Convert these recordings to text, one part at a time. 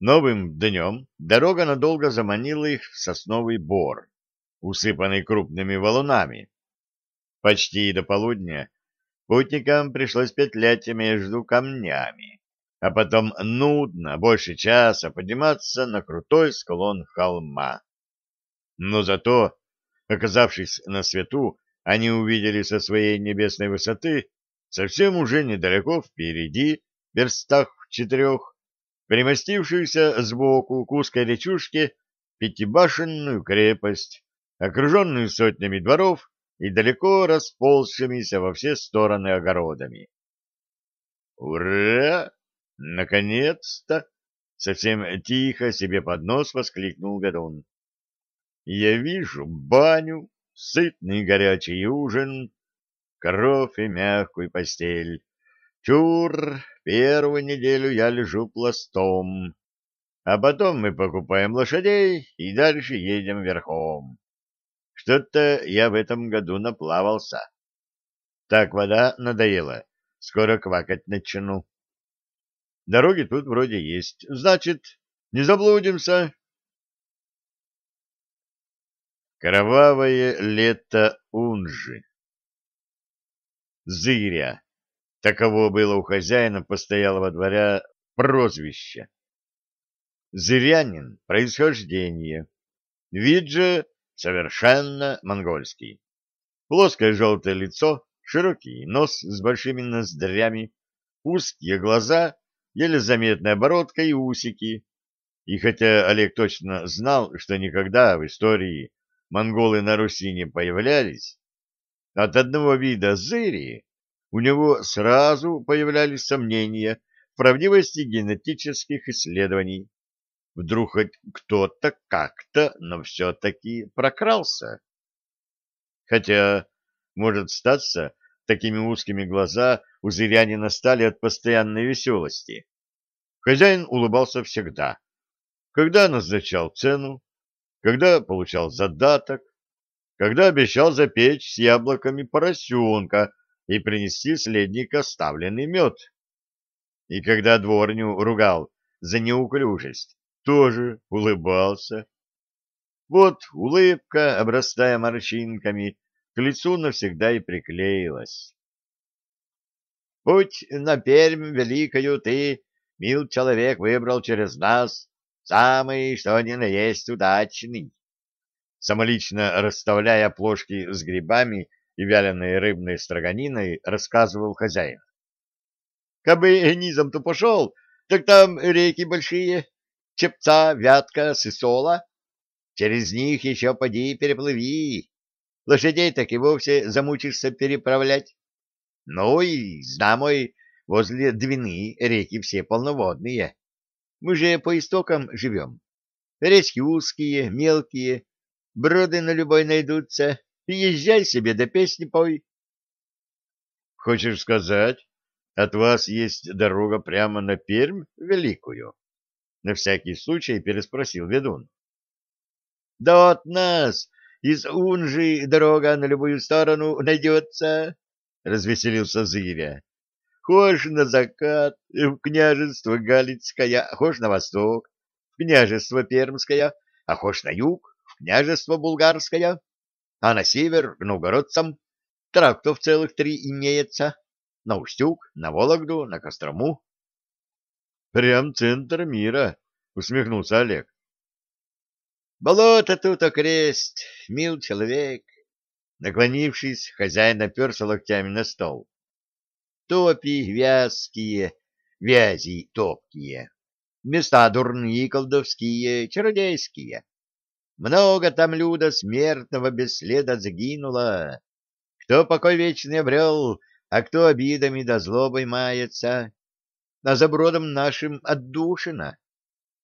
Новым днем дорога надолго заманила их в сосновый бор, усыпанный крупными валунами. Почти до полудня путникам пришлось петлять между камнями, а потом нудно, больше часа подниматься на крутой склон холма. Но зато, оказавшись на свету, они увидели со своей небесной высоты совсем уже недалеко впереди, в верстах в четырех, примостившуюся сбоку к узкой речушке пятибашенную крепость, окруженную сотнями дворов и далеко расползшимися во все стороны огородами. «Ура! Наконец-то!» — совсем тихо себе под нос воскликнул Гадон. «Я вижу баню, сытный горячий ужин, коров и мягкую постель. Чур, первую неделю я лежу пластом, а потом мы покупаем лошадей и дальше едем верхом. Что-то я в этом году наплавался. Так вода надоела, скоро квакать начну. Дороги тут вроде есть, значит, не заблудимся. Кровавое лето Унжи Зыря. Таково было у хозяина постоялого дворя прозвище. Зырянин — происхождение. Вид же совершенно монгольский. Плоское желтое лицо, широкий нос с большими ноздрями, узкие глаза, еле заметная бородка и усики. И хотя Олег точно знал, что никогда в истории монголы на Руси не появлялись, от одного вида зыри у него сразу появлялись сомнения в правдивости генетических исследований. Вдруг хоть кто-то как-то, но все-таки прокрался. Хотя, может статься, такими узкими глаза у зырянина стали от постоянной веселости. Хозяин улыбался всегда. Когда назначал цену, когда получал задаток, когда обещал запечь с яблоками поросенка и принести следника ставленный мед. И когда дворню ругал за неуклюжесть, тоже улыбался. Вот улыбка, обрастая морщинками, к лицу навсегда и приклеилась. Путь на Пермь великою ты, мил человек, выбрал через нас, самый, что ни на есть, удачный самолично расставляя плошки с грибами и вяленой рыбной строганиной, рассказывал хозяин. «Кабы низом-то пошел, так там реки большие, Чепца, Вятка, Сысола. Через них еще поди переплыви. Лошадей так и вовсе замучишься переправлять. Ну и, знамой, возле Двины реки все полноводные. Мы же по истокам живем. Речки узкие, мелкие, броды на любой найдутся. Езжай себе, да песни пой. Хочешь сказать, от вас есть дорога прямо на Пермь великую? На всякий случай переспросил ведун. Да от нас из Унжи дорога на любую сторону найдется, развеселился Зыря. Хошь на закат, в княжество Галицкое, а хошь на восток, в княжество Пермское, а хошь на юг, княжество Булгарское, а на север к новгородцам трактов целых три имеется, на Устюг, на Вологду, на Кострому. — Прям центр мира, — усмехнулся Олег. — Болото тут окрест, мил человек. Наклонившись, хозяин оперся локтями на стол. Топи вязкие, вязи топкие, места дурные колдовские, чародейские. Много там люда смертного без следа загинуло. Кто покой вечный обрел, а кто обидами да злобой мается. А за бродом нашим отдушина.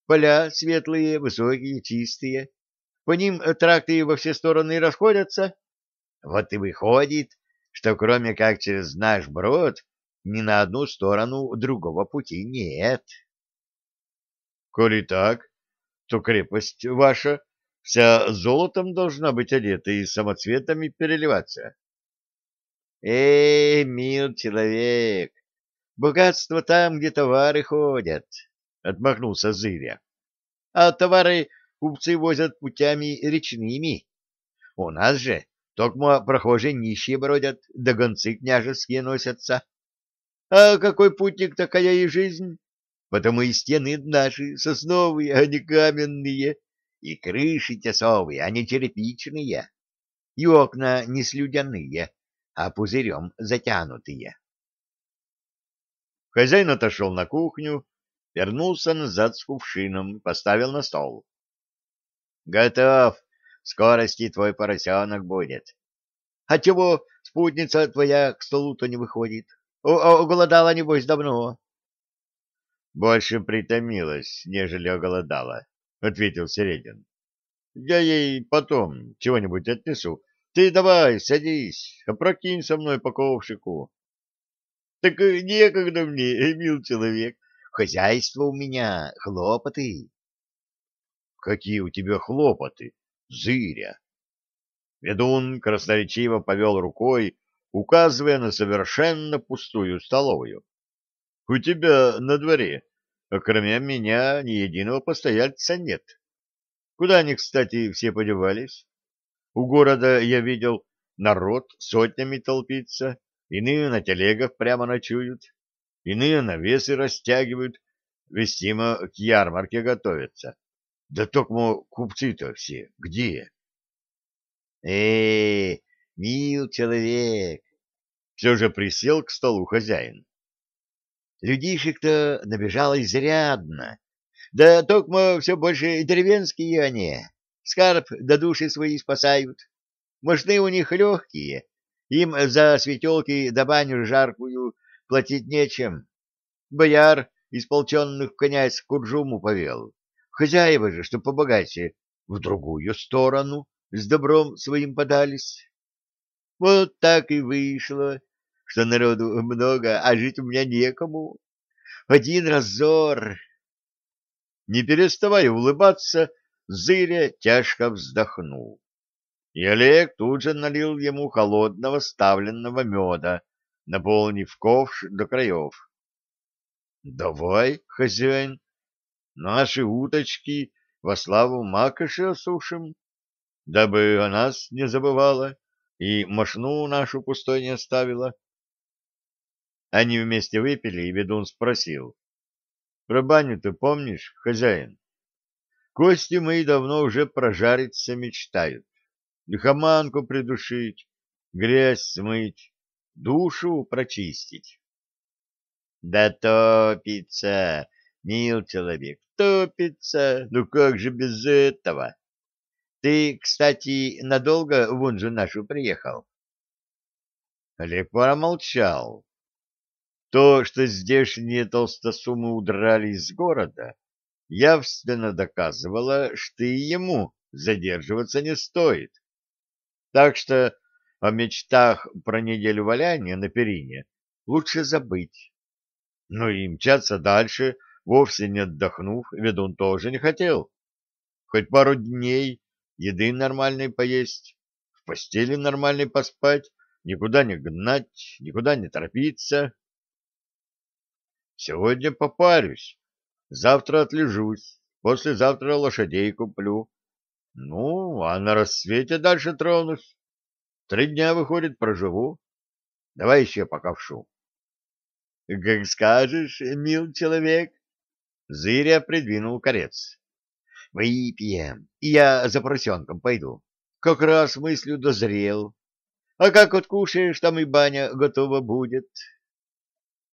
Поля светлые, высокие, чистые. По ним тракты во все стороны расходятся. Вот и выходит, что кроме как через наш брод ни на одну сторону другого пути нет. — Коли так, то крепость ваша Вся золотом должна быть одета и самоцветами переливаться. Эй, мил человек, богатство там, где товары ходят. отмахнулся Зыря. — А товары купцы возят путями речными. У нас же токмо прохожие нищие бродят, да гонцы княжеские носятся. А какой путник, такая и жизнь. Потому и стены наши сосновые, а не каменные, и крыши тесовые, а не черепичные, и окна не слюдяные, а пузырем затянутые. Хозяин отошел на кухню, вернулся назад с кувшином, поставил на стол. — Готов. Скорости твой поросенок будет. А чего спутница твоя к столу-то не выходит? Оголодала, небось, давно. — Больше притомилась, нежели оголодала, — ответил Середин. — Я ей потом чего-нибудь отнесу. Ты давай, садись, опрокинь со мной по ковшику. — Так некогда мне, мил человек. Хозяйство у меня, хлопоты. — Какие у тебя хлопоты, зыря? Ведун красноречиво повел рукой, указывая на совершенно пустую столовую. — У тебя на дворе, кроме меня, ни единого постояльца нет. Куда они, кстати, все подевались? У города я видел, народ сотнями толпится, иные на телегах прямо ночуют, иные навесы растягивают, вестимо к ярмарке готовятся. Да только купцы-то все где? Э, мил человек, все же присел к столу хозяин. Людишек-то набежало изрядно. Да только все больше деревенские они. Скарб до души свои спасают. Мощны у них легкие. Им за светелки да баню жаркую платить нечем. Бояр исполченных князь Куржуму повел. Хозяева же, что побогаче, в другую сторону с добром своим подались. Вот так и вышло, что народу много, а жить у меня некому. Один разор. Не переставая улыбаться, Зыря тяжко вздохнул. И Олег тут же налил ему холодного ставленного меда, наполнив ковш до краев. — Давай, хозяин, наши уточки во славу макоши осушим, дабы о нас не забывала и мошну нашу пустой не оставила. Они вместе выпили, и ведун спросил. — Про баню ты помнишь, хозяин? Кости мои давно уже прожариться мечтают. Лихоманку придушить, грязь смыть, душу прочистить. Да топится, мил человек, топится, ну как же без этого? Ты, кстати, надолго в Унжу нашу приехал? Олег промолчал. То, что здешние толстосумы удрали из города, явственно доказывало, что и ему задерживаться не стоит. Так что о мечтах про неделю валяния на перине лучше забыть. Но и мчаться дальше, вовсе не отдохнув, ведун тоже не хотел. Хоть пару дней еды нормальной поесть, в постели нормальной поспать, никуда не гнать, никуда не торопиться. Сегодня попарюсь, завтра отлежусь, послезавтра лошадей куплю. Ну, а на рассвете дальше тронусь. Три дня, выходит, проживу. Давай еще покавшу. — Как скажешь, мил человек. Зыря придвинул корец. — Выпьем, и я за поросенком пойду. Как раз мыслью дозрел. А как откушаешь, там и баня готова будет. —